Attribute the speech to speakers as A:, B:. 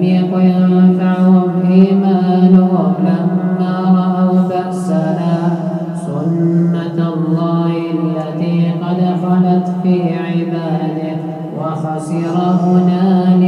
A: فلم يكن ينفعهم إيمانهم لما رأوا بأسنا سنة الله التي قد خلت في عباده وخسر هنالك